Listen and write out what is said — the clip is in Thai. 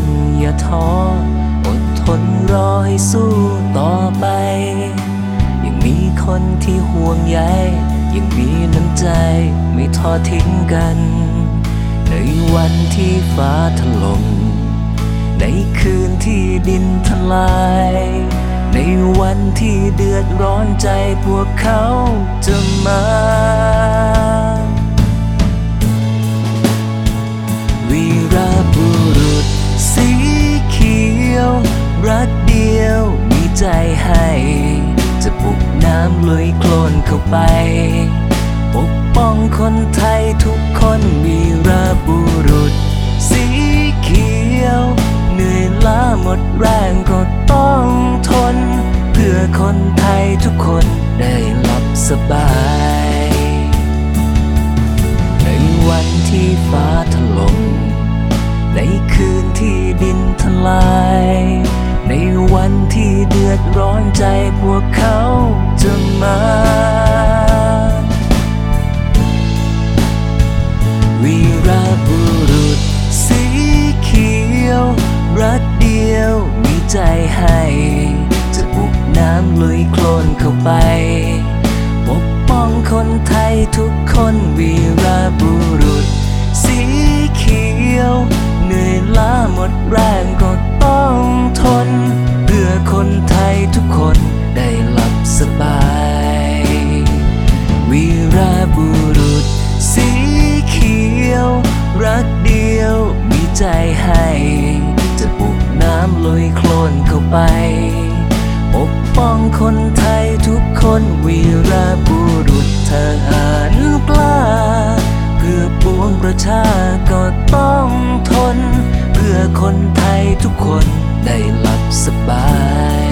นอย่าท้ออดทนรอให้สู้ต่อไป ยังมีคนที่ห่วงใยยังมีน้ำใจไม่ทอดทิ้งกัน ในวันที่ฟ้าถล่มในคืนที่ดินทลาย ในวันที่เดือดร้อนใจพวกเขาจะมา ใจให้ จะปลุกน้ำลุยโคลนเข้าไป ปกป้องคนไทยทุกคนวีรบุรุษ สีเขียว เหนื่อยล้าหมดแรงก็ต้องทน เพื่อคนไทยทุกคนได้หลับสบายในวันที่ฟ้าถล่มในคืนที่ดินทลาย ใจพวกเขาจะมา วีรบุรุษสีเขียว รักเดียวมีใจให้ จะปลุกน้ำลุยโคลนเข้าไป ปกป้องคนไทยทุกคนวีรบุรุษ สีเขียว ใจให้ จะปลุกน้ำลุยโคลนเข้าไป ปกป้องคนไทยทุกคนวีรบุรุษทหารกล้า เพื่อปวงประชาก็ต้องทน เพื่อคนไทยทุกคนได้หลับสบาย